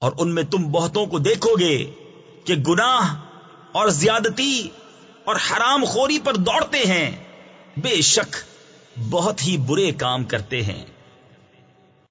اور ان میں تم بہتوں کو دیکھو گے کہ گناہ اور زیادتی اور حرام خوری پر دوڑتے ہیں۔ بے شک بہت ہی برے کام کرتے ہیں۔